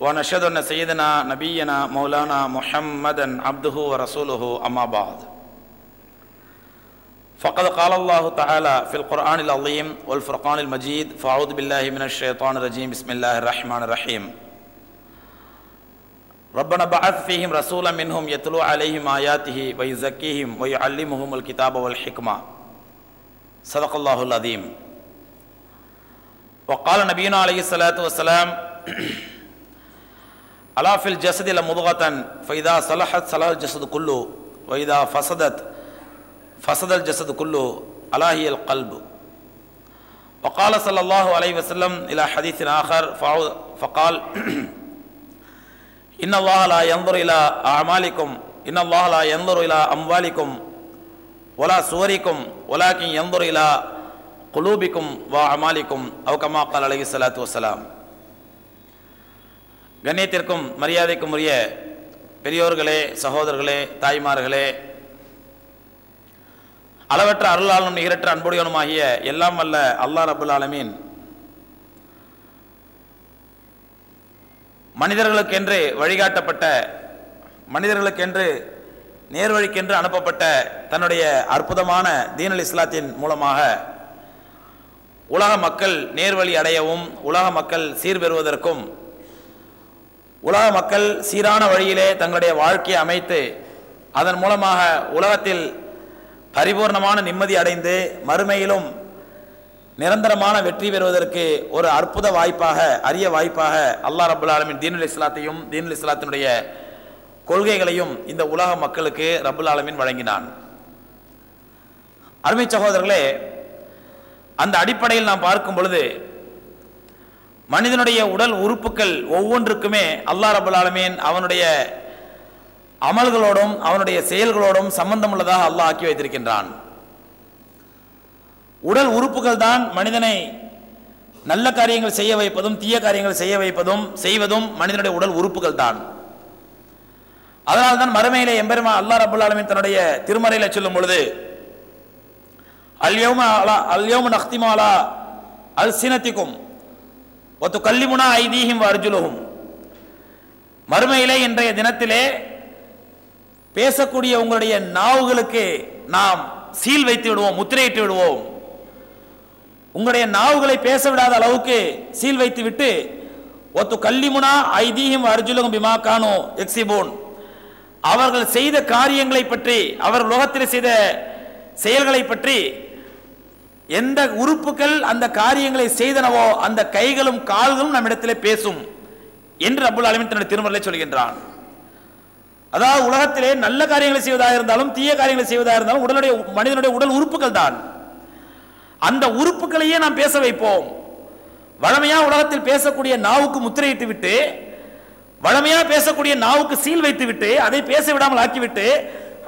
ونشهد أن سيدنا نبينا مولانا محمدا عبده ورسوله أما بعد. فقد قال الله تعالى في القرآن العظيم والفرقان المجيد فأعوذ بالله من الشيطان الرجيم بسم الله الرحمن الرحيم. ربنا بعث فيهم رسولا منهم يتلو عليهم آياته ويزكيهم ويعلمهم الكتاب والحكمة. صدق الله العظيم. وقال نبينا عليه الصلاة والسلام ألا في الجسد لمضغة فإذا صلحت صلح الجسد كله وإذا فسدت فسد الجسد كله ألا هي القلب وقال صلى الله عليه وسلم إلى حديث آخر فقال إن الله لا ينظر إلى أعمالكم إن الله لا ينظر إلى أموالكم ولا صوركم ولكن ينظر إلى குலூபிக்கும் வா அமாலிக்கும் அவுகமா கால் அலஹி சலாத்து வசலாம் கண்ணியத்திற்கும் மரியாதைக்கும் உரிய பெரியோர்களே சகோதரர்களே தாய்மார்களே அளவற்ற அருளாளனும் நிகரற்ற அன்புடையவனுமாகிய எல்லாம் வல்ல அல்லா ரபுல் ஆலமீன். மனிதர்களுக்கென்று வழிகாட்டப்பட்ட மனிதர்களுக்கென்று நேர்வழிக்கென்று அனுப்பப்பட்ட தன்னுடைய அற்புதமான தீனல் இஸ்லாத்தின் மூலமாக உலக மக்கள் நேர்வழி அடையவும் உலக மக்கள் சீர்பெறுவதற்கும் உலக மக்கள் சீரான வழியிலே தங்களுடைய வாழ்க்கையை அமைத்து அதன் மூலமாக உலகத்தில் பரிபூர்ணமான நிம்மதி அடைந்து மறுமையிலும் நிரந்தரமான வெற்றி பெறுவதற்கு ஒரு அற்புத வாய்ப்பாக அரிய வாய்ப்பாக அல்லாஹ் ரபுல் ஆலமின் தீனுல் இஸ்லாத்தையும் தீனுல் இஸ்லாத்தினுடைய கொள்கைகளையும் இந்த உலக மக்களுக்கு ரபுல் ஆலமின் வழங்கினான். அருமை சகோதரர்களே அந்த அடிப்படையில் நாம் பார்க்கும் பொழுது மனிதனுடைய உடல் உறுப்புகள் ஒவ்வொன்றுக்குமே அல்லா ரபுல் அவனுடைய அமல்களோடும் அவனுடைய செயல்களோடும் சம்பந்தம் உள்ளதாக அல்லாஹ் ஆக்கி வைத்திருக்கின்றான். உடல் உறுப்புகள் தான் மனிதனை நல்ல காரியங்கள் செய்ய வைப்பதும் தீய காரியங்கள் செய்ய வைப்பதும் செய்வதும் மனிதனுடைய உடல் உறுப்புகள் தான். அதனால்தான் மறுமையிலே எம்பெருமா அல்லா ரபுல் தன்னுடைய திருமறையில சொல்லும் பொழுது அல்யோம அலா அல்யோம நக்திமாலா அல் சினத்திக்கும் ஒத்து கல்லிமுனா ஐதீகம் அர்ஜுலுகும் மறுமையிலே இன்றைய தினத்திலே பேசக்கூடிய உங்களுடைய நாவுகளுக்கு நாம் சீல் வைத்து விடுவோம் முத்திரையிட்டு விடுவோம். உங்களுடைய நாவுகளை பேச விடாத அளவுக்கு சீல் வைத்து விட்டு ஒத்து கல்லிமுனா ஐதீகம் அர்ஜுலகம் பிமா கானோ எக்ஸிபோன். அவர்கள் செய்த காரியங்களை பற்றி அவர் உலகத்தில் செய்த செயல்களை பற்றி எந்த உறுப்புகள் அந்த காரியங்களை செய்தனவோ அந்த கைகளும் கால்களும் நம்மிடத்திலே பேசும் என்று அபுல் அலமின் தன்னுடைய திருமலை சொல்கின்றான். அதாவது உலகத்திலே நல்ல காரியங்களை செய்வதாக இருந்தாலும் தீய காரியங்களை செய்வதாக இருந்தாலும் உடலுடைய மனிதனுடைய உடல் உறுப்புகள் தான். அந்த உறுப்புகளையே நாம் பேச வைப்போம். வழமையா உலகத்தில் பேசக்கூடிய நாவுக்கு முத்திரையிட்டு விட்டு வழமையா பேசக்கூடிய நாவுக்கு சீல் வைத்து விட்டு அதை பேச விடாமல் ஆக்கிவிட்டு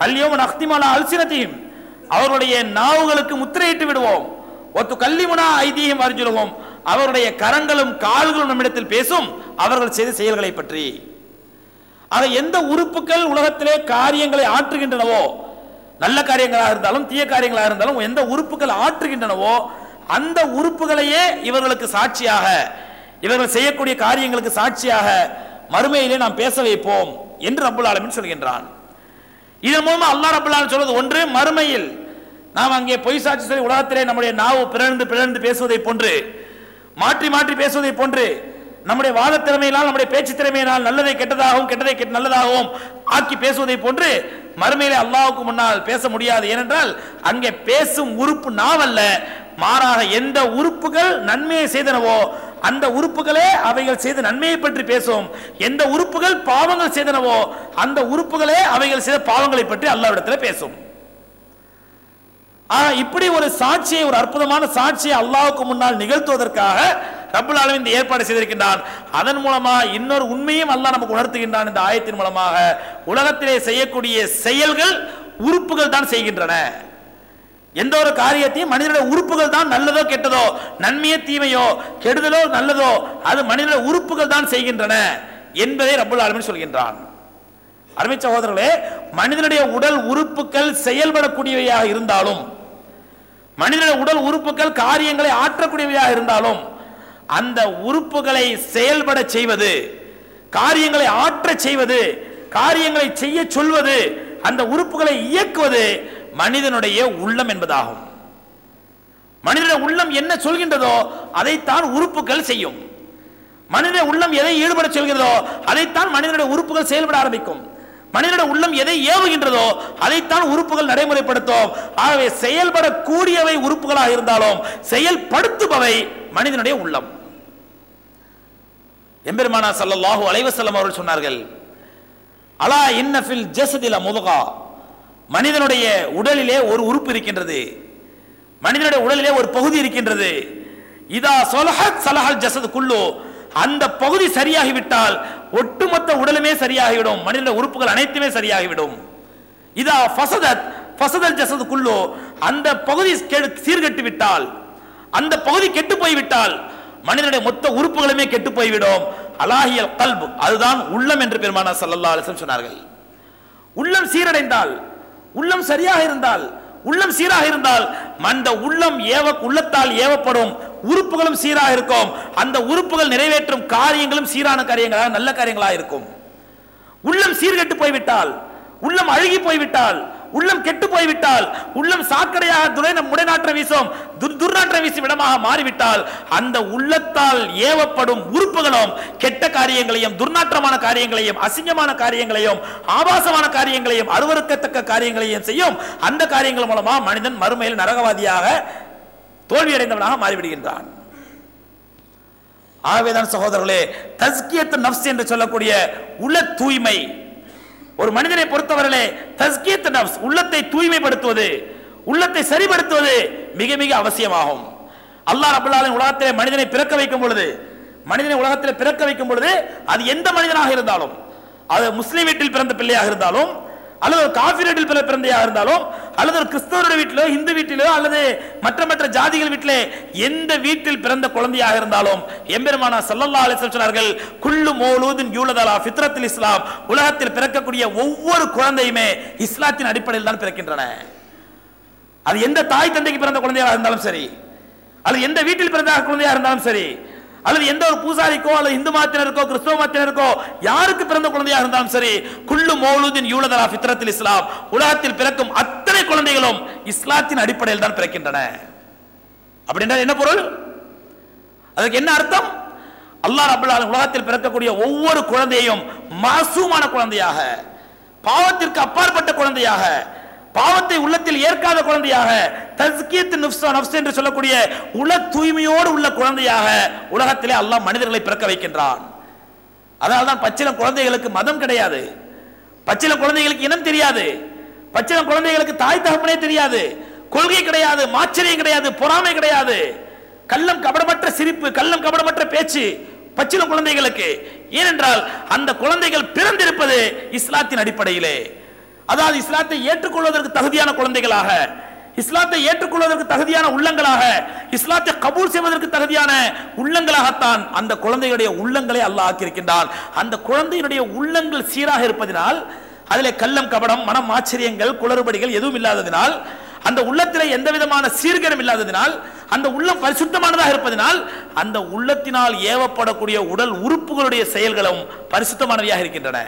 அல்லியோம் அக்திமான அல்சினத்தையும் அவருடைய நாவுகளுக்கு முத்திரையிட்டு விடுவோம். ஒத்து கல்லிமுனா ஐதீகம் அறிஞ்சுலுவோம் அவருடைய கரங்களும் கால்களும் நம்மிடத்தில் பேசும். அவர்கள் செய்த செயல்களை பற்றி. ஆக எந்த உறுப்புகள் உலகத்திலே காரியங்களை ஆற்றுகின்றனவோ நல்ல காரியங்களாக இருந்தாலும் தீய காரியங்களாக இருந்தாலும் எந்த உறுப்புகள் ஆற்றுகின்றனவோ அந்த உறுப்புகளையே இவர்களுக்கு சாட்சியாக இவர்கள் செய்யக்கூடிய காரியங்களுக்கு சாட்சியாக மறுமையிலே நாம் பேச வைப்போம் என்று ரப்புல் ஆலமின் சொல்கின்றான். இதன் மூலமா அல்லா ரபுல்லான்னு சொல்வது ஒன்று மறுமையில் நாம் அங்கே பொய் சாட்சி சொல்லி உலகத்திலே நம்முடைய நாவு பிறந்து பிறந்து பேசுவதை போன்று மாற்றி மாற்றி பேசுவதை போன்று நம்முடைய வாத திறமையினால் நம்முடைய பேச்சு திறமையினால் நல்லதை கெட்டதாகவும் கெட்டதை கெட்டு நல்லதாகவும் ஆக்கி பேசுவதை போன்று மறுமையிலே அல்லாவுக்கு முன்னால் பேச முடியாது. ஏனென்றால் அங்கே பேசும் உறுப்பு நாவல்ல. மாறாக எந்த உறுப்புகள் நன்மையை செய்தனவோ அந்த உறுப்புகளே அவைகள் செய்த நன்மையை பற்றி பேசும். எந்த உறுப்புகள் பாவங்கள் செய்தனவோ அந்த உறுப்புகளே அவைகள் செய்த பாவங்களை பற்றி அல்லாவிடத்தில் பேசும். இப்படி ஒரு சாட்சியை ஒரு அற்புதமான சாட்சியை அல்லாவுக்கு முன்னால் நிகழ்த்துவதற்காக ரப்புல் ஆலமீன் இந்த ஏற்பாடு செய்திருக்கின்றான். அதன் மூலமாக இன்னொரு உண்மையும் அல்லாஹ் நமக்கு உணர்த்துகின்றான் இந்த ஆயத்தின் மூலமாக. உலகத்திலே செய்யக்கூடிய செயல்கள் உறுப்புகள் தான் செய்கின்றன. எந்த ஒரு காரியத்தையும் மனிதனுடைய உறுப்புகள் தான் நல்லதோ கெட்டதோ நன்மையோ தீமையோ கெடுதலோ நல்லதோ அது மனிதனுடைய உறுப்புகள் தான் செய்கின்றன என்பதை ரப்புல் ஆலமின் சொல்கின்றான். அருமை சகோதரர்களே மனிதனுடைய உடல் உறுப்புகள் செயல்படக்கூடியவையாக இருந்தாலும் மனிதனுடைய உடல் உறுப்புகள் காரியங்களை ஆற்றக்கூடியவையாக இருந்தாலும் அந்த உறுப்புகளை செயல்பட செய்வது காரியங்களை ஆற்றச் செய்வது காரியங்களை செய்ய சொல்வது அந்த உறுப்புகளை இயக்குவது மனிதனுடைய உள்ளம் என்பதாகும். மனிதனுடைய உள்ளம் என்ன சொல்கின்றதோ அதைத்தான் உறுப்புகள் செய்யும். மனிதனுடைய உள்ளம் எதை ஈடுபட சொல்கிறதோ அதைத்தான் மனிதனுடைய உறுப்புகள் செயல்பட ஆரம்பிக்கும். மனிதனுடைய உள்ளம் எதை ஏவுகின்றதோ அதைத்தான் உறுப்புகள் நடைமுறைப்படுத்தும். ஆகவே செயல்படக்கூடியவை உறுப்புகளாக இருந்தாலும் செயல்படுத்துபவை மனிதனுடைய உள்ளம். எம்பெருமானா சல்லாஹூ அலைவசல்லம் அவர்கள் சொன்னார்கள் அலா இன்னஃபில் ஜெசதில முதுகா? மனிதனுடைய உடலிலே ஒரு உறுப்பு இருக்கின்றது. மனிதனுடைய உடலிலே ஒரு பகுதி இருக்கின்றது. இதா சொலஹத் சலஹல் ஜசது குள்ளோ அந்த பகுதி சரியாகிவிட்டால் ஒட்டுமொத்த உடலுமே சரியாகிவிடும். மனித உறுப்புகள் அனைத்துமே சரியாகிவிடும். இதா ஃபசதத் ஃபசதல் ஜசது குள்ளோ அந்த பகுதி கெடு- சீர்கெட்டு விட்டால் அந்த பகுதி கெட்டு போய்விட்டால் மனிதனுடைய மொத்த உறுப்புகளுமே கெட்டு போய்விடும் அலாஹியல் கல்பு. அதுதான் உள்ளம் என்று பெருமானா சல்லல்லா அலைஹி சொன்னார்கள். உள்ளம் சீரடைந்தால் உள்ளம் சரியாக இருந்தால் உள்ளம் சீராக இருந்தால் அந்த உள்ளம் ஏவ உள்ளத்தால் ஏவப்படும். உறுப்புகளும் சீராக இருக்கும். அந்த உறுப்புகள் நிறைவேற்றும் காரியங்களும் சீரான காரியங்களாக நல்ல காரியங்களாக இருக்கும். உள்ளம் சீர்கெட்டு போய்விட்டால் உள்ளம் அழுகி போய்விட்டால் உள்ளம் கெட்டு போய்விட்டால் உள்ளம் சாக்கடையாக துரை முடைநாற்றம் வீசும் துர் வீசும் இடமாக மாறிவிட்டால் அந்த உள்ளத்தால் ஏவப்படும் உறுப்புகளும் கெட்ட காரியங்களையும் துர்நாற்றமான காரியங்களையும் அசிங்கமான காரியங்களையும் ஆபாசமான காரியங்களையும் அருவருக்கத்தக்க காரியங்களையும் செய்யும் அந்த காரியங்கள் மூலமாக மனிதன் மறுமையில் நரகவாதியாக தோல்வியடைந்தவனாக மாறிவிடுகின்றான். ஆகவேதான் சகோதரர்களே தஸ்கியத்து நப்ஸ் என்று சொல்லக்கூடிய உள்ள தூய்மை ஒரு மனிதனை பொறுத்தவரையிலே தஸ்கீத் நப்ஸ் உள்ளத்தை தூய்மைப்படுத்துவது உள்ளத்தை சரிப்படுத்துவது மிக மிக அவசியமாகும். அல்லாஹ் அபுல்லாலின் உலகத்திலே மனிதனை பிறக்க வைக்கும் பொழுது மனிதனை உலகத்தில் பிறக்க வைக்கும் பொழுது அது எந்த மனிதனாக இருந்தாலும் அது முஸ்லீம் வீட்டில் பிறந்த பிள்ளையாக இருந்தாலும் அல்லது ஒரு காஃபிர் வீட்டில் பிறந்தையாக இருந்தாலும் அல்லது ஒரு கிறிஸ்தவருடைய வீட்டிலோ இந்து வீட்டிலோ அல்லது மற்ற மற்ற ஜாதிகள் வீட்டிலே எந்த வீட்டில் பிறந்த குழந்தையாக இருந்தாலும் எம்பெருமானா சல்லல்லா அலைஹி வஸல்லம் சொன்னார்கள் குல்லு மௌலூதின் யூலதலா இஸ்லாம். உலகத்தில் பிறக்கக்கூடிய ஒவ்வொரு குழந்தையுமே இஸ்லாத்தின் அடிப்படையில் தான் பிறக்கின்றன. அது எந்த தாய் தந்தைக்கு பிறந்த குழந்தையாக இருந்தாலும் சரி அது எந்த வீட்டில் பிறந்த குழந்தையாக இருந்தாலும் சரி அல்லது எந்த ஒரு பூசாரிக்கோ அல்லது இந்து மாத்தினருக்கோ கிறிஸ்தவ மாத்தினருக்கோ யாருக்கு பிறந்த குழந்தையாக இருந்தாலும் சரி குல்லு மௌலூதின் யூலதரா பித்ரத்தில் இஸ்லாம் உலகத்தில் பிறக்கும் அத்தனை குழந்தைகளும் இஸ்லாத்தின் அடிப்படையில் தான் பிறக்கின்றன. அப்படின்றால் என்ன பொருள்? அதுக்கு என்ன அர்த்தம்? அல்லாஹ் ரப்பல் உலகத்தில் பிறக்கக்கூடிய ஒவ்வொரு குழந்தையும் மாசூமான குழந்தையாக பாவத்திற்கு அப்பாற்பட்ட குழந்தையாக பாவத்தை உள்ளத்தில் ஏற்காத குழந்தையாக தஸ்கியத்து நுஃப்ஸா நஃப்ஸ் என்று சொல்லக்கூடிய உல தூய்மையோடு உள்ள குழந்தையாக உலகத்திலே அல்லாஹ் மனிதர்களை பிறக்க வைக்கின்றான். அதனால்தான் பச்சிலம் குழந்தைகளுக்கு மதம் கிடையாது. பச்சிலம் குழந்தைகளுக்கு இனம் தெரியாது. பச்சிலம் குழந்தைகளுக்கு தாய் தகப்பனே தெரியாது. கொள்கை கிடையாது மாச்சரியம் கிடையாது பொறாமை கிடையாது. கள்ளம் கபடமற்ற சிரிப்பு கள்ளம் கபடமற்ற பேச்சு பச்சிலம் குழந்தைகளுக்கு. ஏனென்றால் அந்த குழந்தைகள் பிறந்திருப்பது இஸ்லாத்தின் அடிப்படையிலே. அதாவது இஸ்லாத்தை ஏற்றுக்கொள்வதற்கு தகுதியான குழந்தைகளாக இஸ்லாத்தை ஏற்றுக்கொள்வதற்கு தகுதியான உள்ளங்களாக இஸ்லாத்தை கபூல் செய்வதற்கு தகுதியான உள்ளங்களாகத்தான் அந்த குழந்தைகளுடைய உள்ளங்களை அல்லாஹ் ஆக்கியிருக்கின்றான். அந்த குழந்தையினுடைய உள்ளங்கள் சீராக இருப்பதினால் அதிலே கள்ளம் கபடம் மனம் ஆச்சரியங்கள் குளறுபடிகள் எதுவும் இல்லாததினால் அந்த உள்ளத்திலே எந்த விதமான சீர்கேடும் இல்லாததினால் அந்த உள்ளம் பரிசுத்தமானதாக இருப்பதினால் அந்த உள்ளத்தினால் ஏவப்படக்கூடிய உடல் உறுப்புகளுடைய செயல்களும் பரிசுத்தமானவையாக இருக்கின்றன.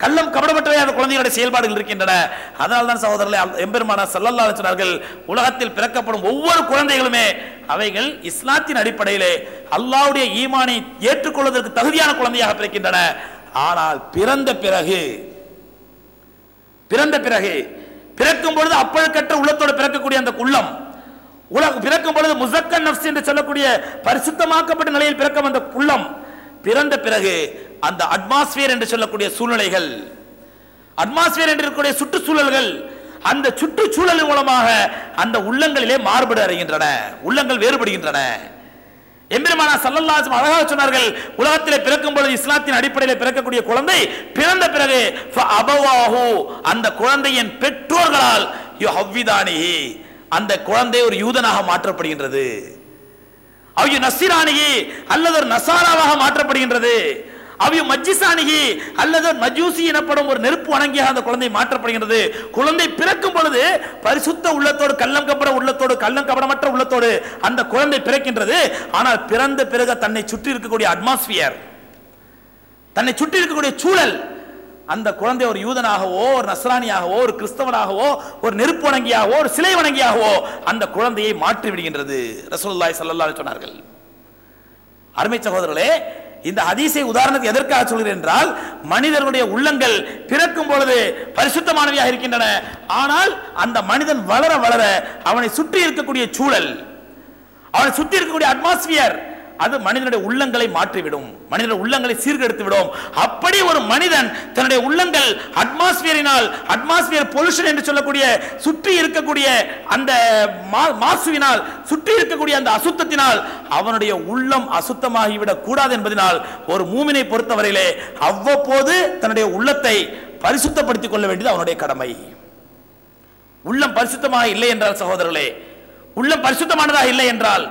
கள்ளம் கபடப்பட்டவை அந்த குழந்தைகளுடைய செயல்பாடுகள் இருக்கின்றன. அதனால் தான் சகோதரர்களே அல்- எம்பெருமானா ஸல்லல்லாஹு சொன்னார்கள் உலகத்தில் பிறக்கப்படும் ஒவ்வொரு குழந்தைகளுமே அவைகள் இஸ்லாத்தின் அடிப்படையிலே அல்லாவுடைய ஈமானை ஏற்றுக்கொள்வதற்கு தகுதியான குழந்தையாக பிறக்கின்றன. ஆனால் பிறந்த பிறகு பிறந்த பிறகு பிறக்கும் பொழுது அப்பழுக்கற்ற உள்ளத்தோடு பிறக்கக்கூடிய அந்த உள்ளம் உலக பிறக்கும் பொழுது முசக்கன் நப்ஸ் என்று சொல்லக்கூடிய பரிசுத்தமாக்கப்பட்ட நிலையில் பிறக்கும் அந்த உள்ளம் பிறந்த பிறகு அந்த அட்மாஸ்பியர் என்று சொல்லக்கூடிய சூழ்நிலைகள் அட்மாஸ்பியர் என்று இருக்கக்கூடிய சுற்றுச்சூழல்கள் அந்த சுற்றுச்சூழல் மூலமாக அந்த உள்ளங்களிலே மாறுபட அறிகின்றன உள்ளங்கள் வேறுபடுகின்றன. எம்பெருமானா சல்லல்லாஹு அழகாக சொன்னார்கள் உலகத்திலே பிறக்கும் பொழுது இஸ்லாத்தின் அடிப்படையில் பிறக்கக்கூடிய குழந்தை பிறந்த பிறகு அபவாஹு அந்த குழந்தையின் பெற்றோர்களால் யுஹவ்விதானிஹி அந்த குழந்தை ஒரு யூதனாக மாற்றப்படுகின்றது. அவையு நசிரானிகி அல்லது ஒரு நசாராவாக மாற்றப்படுகின்றது. அவையு மஜ்ஜிசானிகி அல்லது மஜூசி எனப்படும் ஒரு நெருப்பு வணங்கியாக அந்த குழந்தை மாற்றப்படுகின்றது. குழந்தை பிறக்கும் பொழுது பரிசுத்த உள்ளத்தோடு கள்ளம் கப்பட உள்ளத்தோடு கள்ளம் கபடமற்ற உள்ளத்தோடு அந்த குழந்தை பிறக்கின்றது. ஆனால் பிறந்த பிறகு தன்னை சுற்றி இருக்கக்கூடிய அட்மாஸ்பியர் தன்னை சுற்றி இருக்கக்கூடிய சூழல் அந்த குழந்தை ஒரு யூதனாகவோ ஒரு நஸ்ரானியாகவோ ஒரு கிறிஸ்தவனாகவோ ஒரு நெருப்பு வணங்கியாகவோ ஒரு சிலை வணங்கியாகவோ அந்த குழந்தையை மாற்றி விடுகின்றது. ரசூல்லாய் ஸல்லல்லாஹு சொன்னார்கள். அருமை சகோதரர்களே இந்த அதிசய உதாரணத்துக்கு எதற்காக சொல்கிறேன் என்றால் மனிதர்களுடைய உள்ளங்கள் பிறக்கும் பொழுது பரிசுத்தமானவையாக இருக்கின்றன. ஆனால் அந்த மனிதன் வளர வளர அவனை சுற்றி இருக்கக்கூடிய சூழல் அவனை சுற்றி இருக்கக்கூடிய அட்மாஸ்பியர் அது மனிதனுடைய உள்ளங்களை மாற்றிவிடும். மனிதனுடைய உள்ளங்களை சீர்கெடுத்து விடும் அப்படி ஒரு மனிதன் தன்னுடைய உள்ளங்கள் அட்மாஸ்பியரினால் அட்மாஸ்பியர் பொல்யூஷன் என்று சொல்லக்கூடிய சுற்றி இருக்கக்கூடிய அந்த மா- மாசுவினால் சுற்றி இருக்கக்கூடிய அந்த அசுத்தத்தினால் அவனுடைய உள்ளம் அசுத்தமாகிவிடக் கூடாது என்பதனால் ஒரு மூமினை பொறுத்தவரையிலே அவ்வப்போது தன்னுடைய உள்ளத்தை பரிசுத்தப்படுத்திக் கொள்ள வேண்டியது அவனுடைய கடமை. உள்ளம் பரிசுத்தமாக இல்லை என்றால் சகோதரர்களே உள்ளம் பரிசுத்தமானதாக இல்லை என்றால்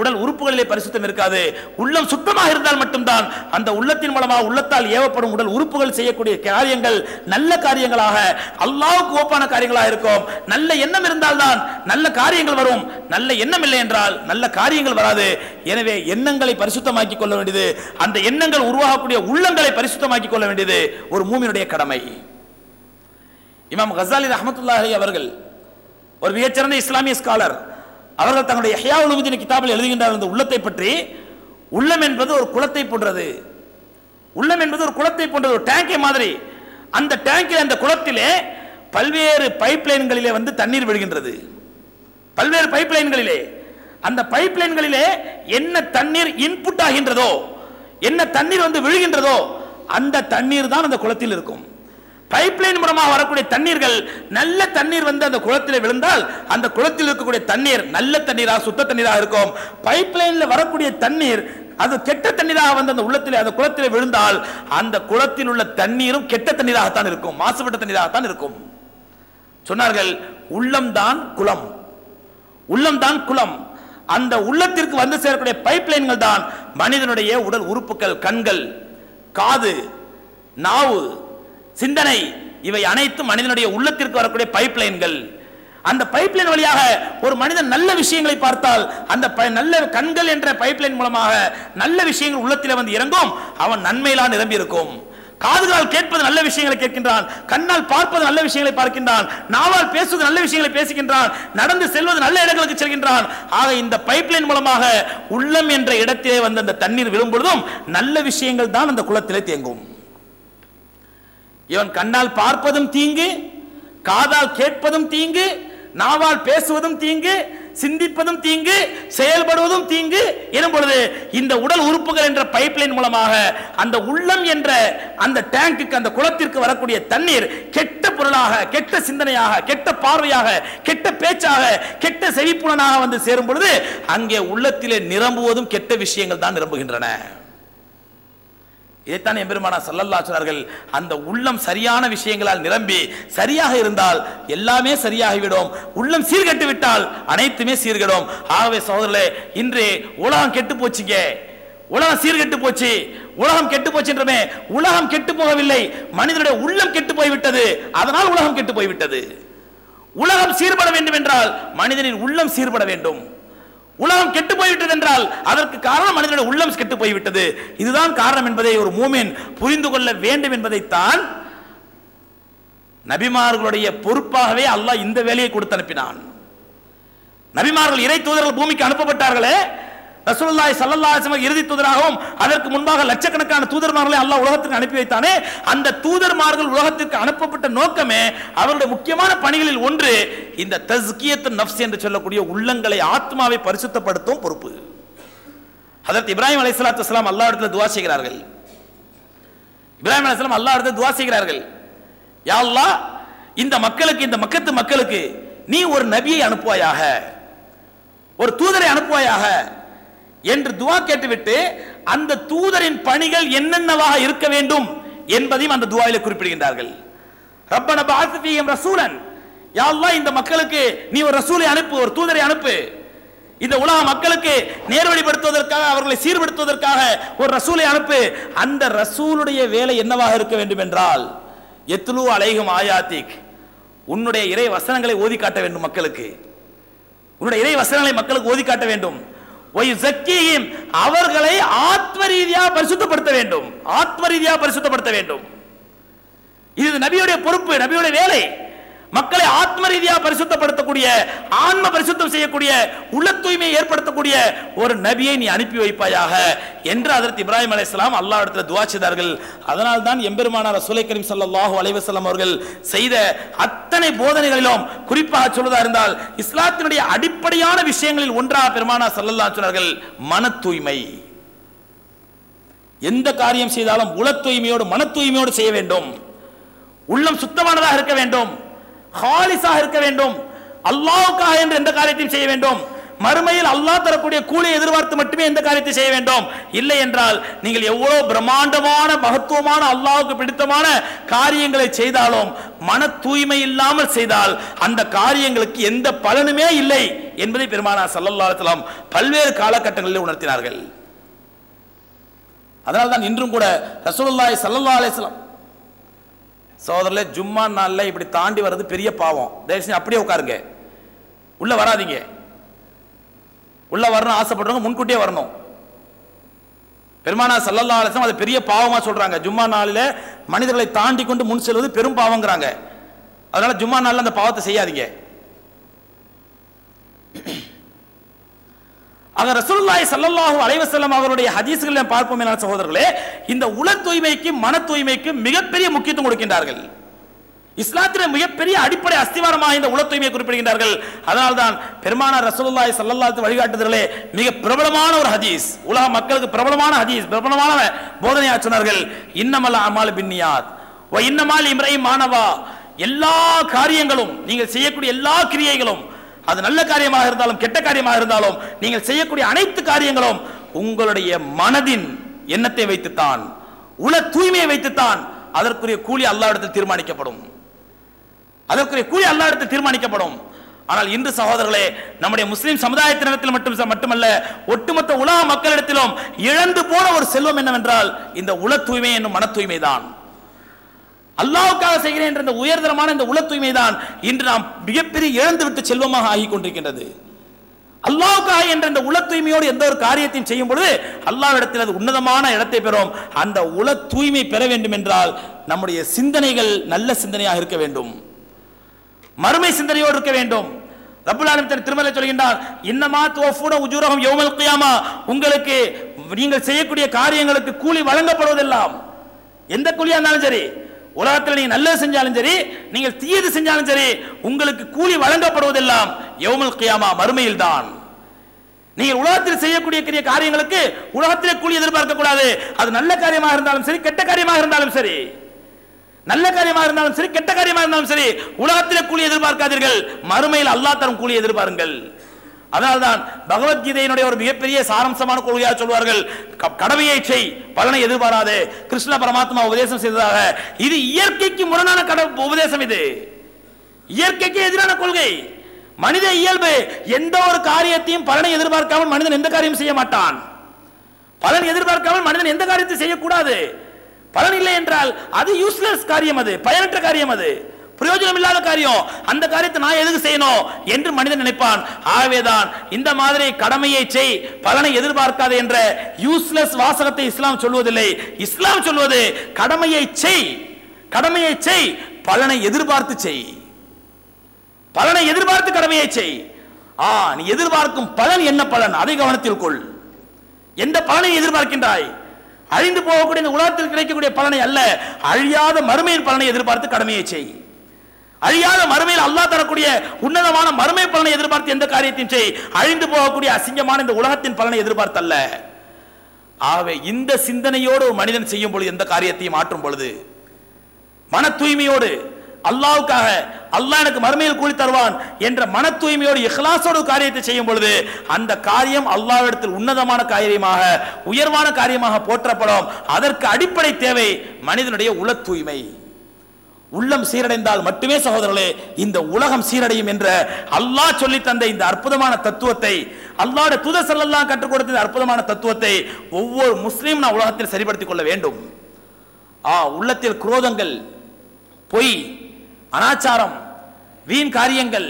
உடல் உறுப்புகளிலே பரிசுத்தம் இருக்காது. உள்ளம் சுத்தமாக இருந்தால் மட்டும்தான் அந்த உள்ளத்தின் மூலமாக உள்ளத்தால் ஏவப்படும் உடல் உறுப்புகள் செய்யக்கூடிய காரியங்கள் நல்ல காரியங்களாக அல்லாவுக்கு ஓப்பான காரியங்களாக இருக்கும். நல்ல எண்ணம் இருந்தால்தான் நல்ல காரியங்கள் வரும். நல்ல எண்ணம் இல்லை என்றால் நல்ல காரியங்கள் வராது. எனவே எண்ணங்களை பரிசுத்தமாக்கிக் கொள்ள வேண்டியது அந்த எண்ணங்கள் உருவாகக்கூடிய உள்ளங்களை பரிசுத்தமாக்கிக் கொள்ள வேண்டியது ஒரு மூமினுடைய கடமை. இமாம் கசாலி ரஹமத்துல்லாஹி அவர்கள் ஒரு மிகச்சிறந்த இஸ்லாமிய ஸ்காலர் அவர்கள் தங்களுடைய ஹியா உலுமுதீன் கிதாபில் எழுதுகின்றார் இந்த உள்ளத்தை பற்றி. உள்ளம் என்பது ஒரு குளத்தை போன்றது. உள்ளம் என்பது ஒரு குளத்தை போன்றது ஒரு டேங்கை மாதிரி. அந்த டேங்கில் அந்த குளத்திலே பல்வேறு பைப் லைன்களிலே வந்து தண்ணீர் விழுகின்றது. பல்வேறு பைப் லைன்களிலே அந்த பைப் லைன்களிலே என்ன தண்ணீர் இன்புட் ஆகின்றதோ என்ன தண்ணீர் வந்து விழுகின்றதோ அந்த தண்ணீர் தான் அந்த குளத்தில் இருக்கும். பைப்லைன் மூலமாக வரக்கூடிய தண்ணீர்கள் நல்ல தண்ணீர் வந்து அந்த குளத்தில் விழுந்தால் அந்த குளத்தில் இருக்கக்கூடிய தண்ணீர் நல்ல தண்ணீராக சுத்த தண்ணீராக இருக்கும். பைப்லைனில் வரக்கூடிய தண்ணீர் அது கெட்ட தண்ணீராக வந்து அந்த உள்ளத்தில் அந்த குளத்தில் விழுந்தால் அந்த குளத்தில் உள்ள தண்ணீரும் கெட்ட தண்ணீராகத்தான் இருக்கும். மாசுபட்ட தண்ணீராகத்தான் இருக்கும். சொன்னார்கள் உள்ளம்தான் குளம். உள்ளம்தான் குளம். அந்த உள்ளத்திற்கு வந்து சேரக்கூடிய பைப்லைன்கள் தான் மனிதனுடைய உடல் உறுப்புகள் கண்கள் காது நாவு சிந்தனை. இவை அனைத்தும் மனிதனுடைய உள்ளத்திற்கு வரக்கூடிய பைப்லைன்கள். அந்த பைப்லைன் வழியாக ஒரு மனிதன் நல்ல விஷயங்களை பார்த்தால் அந்த நல்ல கண்கள் என்ற பைப்லைன் மூலமாக நல்ல விஷயங்கள் உள்ளத்தில் வந்து இறங்கும். அவன் நன்மையிலாம் நிரம்பி இருக்கும். காதுகளால் கேட்பது நல்ல விஷயங்களை கேட்கின்றான். கண்ணால் பார்ப்பது நல்ல விஷயங்களை பார்க்கின்றான். நாவால் பேசுவது நல்ல விஷயங்களை பேசுகின்றான். நடந்து செல்வது நல்ல இடங்களுக்கு செல்கின்றான். ஆக இந்த பைப்லைன் மூலமாக உள்ளம் என்ற இடத்திலே வந்து அந்த தண்ணீர் விழும்பொழுதும் நல்ல விஷயங்கள் தான் அந்த குளத்திலே தேங்கும். இவன் கண்ணால் பார்ப்பதும் தீங்கு காதால் கேட்பதும் தீங்கு நாவால் பேசுவதும் தீங்கு சிந்திப்பதும் தீங்கு செயல்படுவதும் தீங்கு எனும் பொழுது இந்த உடல் உறுப்புகள் என்ற பைப்லைன் மூலமாக அந்த உள்ளம் என்ற அந்த டேங்குக்கு அந்த குளத்திற்கு வரக்கூடிய தண்ணீர் கெட்ட பொருளாக கெட்ட சிந்தனையாக கெட்ட பார்வையாக கெட்ட பேச்சாக கெட்ட செவிப்புலனாக வந்து சேரும் பொழுது அங்கே உள்ளத்திலே நிரம்புவதும் கெட்ட விஷயங்கள் தான் நிரம்புகின்றன. இதைத்தான் எம்பெருமானா சல்லல்லா சொன்னார்கள் அந்த உள்ளம் சரியான விஷயங்களால் நிரம்பி சரியாக இருந்தால் எல்லாமே சரியாகிவிடும். உள்ளம் சீர்கெட்டு விட்டால் அனைத்துமே சீர்கெடும். ஆகவே சகோதரர்களே இன்று உலகம் கெட்டு போச்சுங்க. உலகம் சீர்கெட்டு போச்சு. உலகம் கெட்டு போச்சுன்றமே உலகம் கெட்டு போகவில்லை. மனிதனுடைய உள்ளம் கெட்டு போய்விட்டது. அதனால் உலகம் கெட்டு போய்விட்டது. உலகம் சீர்பட வேண்டும் என்றால் மனிதனின் உள்ளம் சீர்பட வேண்டும். உலகம் கெட்டு போய்விட்டது என்றால் அதற்கு காரணம் மனிதனுடைய உள்ளம் கெட்டு போய்விட்டது. இதுதான் காரணம் என்பதை ஒரு மூமின் புரிந்து கொள்ள வேண்டும் என்பதைத்தான் நபிமார்களுடைய பொறுப்பாகவே அல்லாஹ் இந்த வேலையை கொடுத்து அனுப்பினான் நபிமார்கள் இறை தூதர்கள் பூமிக்கு அனுப்பப்பட்டார்களே ரசூலுல்லாய் சல்லல்லாஹு அலைஹி வஸல்லம் இறுதி தூதராகவும் அதற்கு முன்பாக லட்சக்கணக்கான தூதர்மார்களை அல்லாஹ் உலகத்துக்கு அனுப்பி வைத்தானே அந்த தூதர்மார்கள் உலகத்திற்கு அனுப்பப்பட்ட நோக்கமே அவருடைய முக்கியமான பணிகளில் ஒன்று இந்த தஸ்கியத்து நஃப்ஸ் என்று சொல்லக்கூடிய உள்ளங்களை ஆத்மாவை பரிசுத்தப்படுத்தும் பொறுப்பு. அதற்கு இப்ராஹிம் அலைஹிஸ்ஸலாத்து வஸலாம் அல்லாஹ் இடத்துல துவா செய்கிறார்கள். இப்ராஹிம் அலைஹிஸ்ஸலாம் அல்லாஹ் இடத்துல துவா செய்கிறார்கள். யா அல்லாஹ் இந்த மக்களுக்கு இந்த மக்கத்து மக்களுக்கு நீ ஒரு நபியை அனுப்புவாயாக ஒரு தூதரை அனுப்புவாயாக என்று துவா கேட்டுவிட்டு அந்த தூதரின் பணிகள் என்னென்னவாக இருக்க வேண்டும் என்பதையும் அந்த துவாயில குறிப்பிடுகின்றார்கள். ரப்பன பாத்து ரசூலன். யா இந்த மக்களுக்கு நீ ஒரு ரசூலை அனுப்பு ஒரு தூதரை அனுப்பு. இந்த உலக மக்களுக்கு நேர்வழிப்படுத்துவதற்காக அவர்களை சீர்படுத்துவதற்காக ஒரு ரசூலை அனுப்பு. அந்த ரசூலுடைய வேலை என்னவாக இருக்க வேண்டும் என்றால் எத்லு அலைகும் ஆயாத்திக். உன்னுடைய இறை வசனங்களை ஓதி காட்ட வேண்டும் மக்களுக்கு. உன்னுடைய இறை வசனங்களை மக்களுக்கு ஓதி காட்ட வேண்டும். அவர்களை ஆத்ம ரீதியாக பரிசுத்தப்படுத்த வேண்டும். ஆத்ம ரீதியாக பரிசுத்தப்படுத்த வேண்டும். இது நபியுடைய பொறுப்பு நபியுடைய வேலை. மக்களை ஆத்ம ரீதியாக பரிசுத்தப்படுத்தக்கூடிய ஆன்ம பரிசுத்தம் செய்யக்கூடிய உள்ள தூய்மையை ஏற்படுத்தக்கூடிய ஒரு நபியை நீ அனுப்பி வைப்பாயாக என்று அதற்கு இப்ராஹிம் அலி இஸ்லாம் அல்லா இடத்துல துவா செய்தார்கள். அதனால் தான் எம்பெருமானார் சுலை கரீம் சல்லாஹூ அலைவசல்லாம் அவர்கள் செய்த அத்தனை போதனைகளிலும் குறிப்பாக சொல்வதா இருந்தால் இஸ்லாத்தினுடைய அடிப்படையான விஷயங்களில் ஒன்றாக பெருமானார் சல்லல்லா சொன்னார்கள் மன தூய்மை எந்த காரியம் செய்தாலும் உள தூய்மையோடு மன தூய்மையோடு செய்ய வேண்டும். உள்ளம் சுத்தமானதாக இருக்க வேண்டும். ஹாலிஸாக இருக்க வேண்டும். அல்லாவுக்காக என்று எந்த காரியத்தையும் செய்ய வேண்டும். மறுமையில் அல்லாஹ் தரக்கூடிய கூலியை எதிர்பார்த்து மட்டுமே எந்த காரியத்தை செய்ய வேண்டும். இல்லை என்றால் நீங்கள் எவ்வளவு பிரம்மாண்டமான மகத்துவமான அல்லாவுக்கு பிடித்தமான காரியங்களை செய்தாலும் மன தூய்மை இல்லாமல் செய்தால் அந்த காரியங்களுக்கு எந்த பலனுமே இல்லை என்பதை பெருமானார் சல்லல்லாத்தலாம் பல்வேறு காலகட்டங்களில் உணர்த்தினார்கள். அதனால்தான் இன்றும் கூட ரசூலுல்லாஹி சல்லல்லா அலிஸ்லாம் சோதரில் ஜும்மா நாளில் இப்படி தாண்டி வர்றது பெரிய பாவம். தயவுசெய்து அப்படியே உட்காருங்க. உள்ளே வராதீங்க. உள்ளே வரணும் ஆசைப்படுறவங்க முன்கூட்டியே வரணும். பெருமானா சல்லல்லா அலிஸ்லாம் அது பெரிய பாவமாக சொல்கிறாங்க ஜும்மா நாளில் மனிதர்களை தாண்டி கொண்டு முன் செல்வது பெரும் பாவங்கிறாங்க. அதனால் ஜும்மா நாளில் அந்த பாவத்தை செய்யாதீங்க. ஆக ரசூல்லாய் ஸல்லல்லாஹு அலைவசல்லம் அவருடைய ஹதீஸ்களில் பார்ப்போம் என சகோதரர்களே. இந்த உள தூய்மைக்கு மன தூய்மைக்கு மிகப்பெரிய முக்கியத்துவம் கொடுக்கின்றார்கள். இஸ்லாத்திலே மிகப்பெரிய அடிப்படை அஸ்திவாரமாக இந்த உள தூய்மையை குறிப்பிடுகின்றார்கள். அதனால்தான் பெருமானார் ரசூலுல்லாய் ஸல்லல்லாஹு வழிகாட்டுதலே மிக பிரபலமான ஒரு ஹதீஸ். உலக மக்களுக்கு பிரபலமான ஹதீஸ் பிரபலமான போதனையா சொன்னார்கள் இன்னமல் அமால் பின்னியாத் ஓ இன்னமால் இம்ரையும் மாணவா எல்லா காரியங்களும் நீங்கள் செய்யக்கூடிய எல்லா கிரியைகளும் அது நல்ல காரியமாக இருந்தாலும் கெட்ட காரியமாக இருந்தாலும் நீங்கள் செய்யக்கூடிய அனைத்து காரியங்களும் உங்களுடைய மனதின் எண்ணத்தை வைத்துத்தான் உள தூய்மையை வைத்துத்தான் அதற்குரிய கூலி அல்லாஹ்விடத்தில் தீர்மானிக்கப்படும். அதற்குரிய கூலி அல்லாஹ்விடத்தில் தீர்மானிக்கப்படும். ஆனால் இன்று சகோதரர்களே நம்முடைய முஸ்லிம் சமுதாயத்தினிடத்தில் மட்டும் மட்டுமல்ல ஒட்டுமொத்த உலக மக்களிடத்திலும் இழந்து போன ஒரு செல்வம் என்னவென்றால் இந்த உள தூய்மை என்னும் மன தூய்மை தான் அல்லாவுக்காக செய்கிறேன் என்ற இந்த உயர்தரமான இந்த உல தூய்மை தான் இன்று நாம் மிகப்பெரிய இழந்து விட்டு செல்வமாக ஆகிக் கொண்டிருக்கின்றது. அல்லாவுக்காக என்ற இந்த உல தூய்மையோடு எந்த ஒரு காரியத்தையும் செய்யும் பொழுது அல்லாவிடத்தில் அது உன்னதமான இடத்தை பெறும். அந்த உல தூய்மை பெற வேண்டும் என்றால் நம்முடைய சிந்தனைகள் நல்ல சிந்தனையாக இருக்க வேண்டும். மறுமை சிந்தனையோடு இருக்க வேண்டும். ரப்புல் திருமலை சொல்கின்றார் இன்னமா துவஃபூன உஜூரஹும் யௌமல் கியாமா. உங்களுக்கு நீங்கள் செய்யக்கூடிய காரியங்களுக்கு கூலி வழங்கப்படுவதெல்லாம் எந்த கூலியா இருந்தாலும் சரி உலகத்தில் நீங்கள் நல்லது செஞ்சாலும் சரி நீங்கள் தீயது செஞ்சாலும் சரி உங்களுக்கு கூலி வழங்கப்படுவதெல்லாம் யௌமல் கியாமா மறுமையில் தான் நீங்கள் உலகத்தில் செய்யக்கூடிய கிரிய காரியங்களுக்கு உலகத்திலே கூலி எதிர்பார்க்க கூடாது. அது நல்ல காரியமாக இருந்தாலும் சரி கெட்ட காரியமாக இருந்தாலும் சரி. நல்ல காரியமாக இருந்தாலும் சரி கெட்ட காரியமாக இருந்தாலும் சரி உலகத்திலே கூலி எதிர்பார்க்காதீர்கள். மறுமையில் அல்லா தரும் கூலி எதிர்பாருங்கள். அதனால்தான் பகவத்கீதையினுடைய ஒரு மிகப்பெரிய சாரம்சமான கொள்கையாக சொல்வார்கள் கடமையை செய் பலனை எதிர்பாராதே. கிருஷ்ண பரமாத்மா உபதேசம் செய்ததாக. இது இயற்கைக்கு முரணான கட உபதேசம் இது. இயற்கைக்கு எதிரான கொள்கை. மனித இயல்பு எந்த ஒரு காரியத்தையும் பலனை எதிர்பார்க்காமல் மனிதன் எந்த காரியம் செய்ய மாட்டான். பலன் எதிர்பார்க்காமல் மனிதன் எந்த காரியத்தை செய்யக்கூடாது. பலன் இல்லை என்றால் அது யூஸ்லெஸ் காரியம் அது பயனற்ற காரியம் அது. பிரயோஜனம் இல்லாத காரியம். அந்த காரியத்தை நான் எதுக்கு செய்யணும் என்று மனிதன் நினைப்பான். ஆகவேதான் இந்த மாதிரி கடமையை செய் பலனை எதிர்பார்க்காது என்ற யூஸ்லெஸ் வாசகத்தை இஸ்லாம் சொல்வதில்லை இஸ்லாம் சொல்வது கடமையை செய் கடமையை செய் பலனை எதிர்பார்த்து செய். பலனை எதிர்பார்த்து கடமையை செய். ஆ நீ எதிர்பார்க்கும் பலன் என்ன பலன்? அதை கவனத்தில் கொள். எந்த பலனை எதிர்பார்க்கின்றாய்? அழிந்து போகக்கூடிய இந்த உலகத்தில் கிடைக்கக்கூடிய பலனை அல்ல அழியாத மறுமையின் பலனை எதிர்பார்த்து கடமையை செய். அழியாத மறுமையில் அல்லாஹ் தரக்கூடிய உன்னதமான மறுமை பலனை எதிர்பார்த்து எந்த காரியத்தையும் செய். அழிந்து போகக்கூடிய அசிங்கமான இந்த உலகத்தின் பலனை எதிர்பார்த்தல்ல. ஆகவே இந்த சிந்தனையோடு ஒரு மனிதன் செய்யும் பொழுது எந்த காரியத்தையும் மாற்றும் பொழுது மன தூய்மையோடு அல்லாவுக்காக அல்லாஹ் எனக்கு மறுமையில் கூலி தருவான் என்ற மன தூய்மையோடு இஹ்லாசோடு காரியத்தை செய்யும் பொழுது அந்த காரியம் அல்லாவிடத்தில் உன்னதமான காரியமாக உயர்வான காரியமாக போற்றப்படும். அதற்கு அடிப்படை தேவை மனிதனுடைய உள தூய்மை. உள்ளம் சீரடைந்தால் மட்டுமே சகோதரர்களே இந்த உலகம் சீரடையும் என்ற அல்லாஹ் சொல்லி தந்த இந்த அற்புதமான தத்துவத்தை அல்லாட தூதர் ஸல்லல்லாஹு கற்றுக் கொடுத்த இந்த அற்புதமான தத்துவத்தை ஒவ்வொரு முஸ்லீம் நான் உலகத்தில் சரிபடுத்திக் கொள்ள வேண்டும். ஆ உள்ளத்தில் குரோதங்கள் பொய் அனாச்சாரம் வீண் காரியங்கள்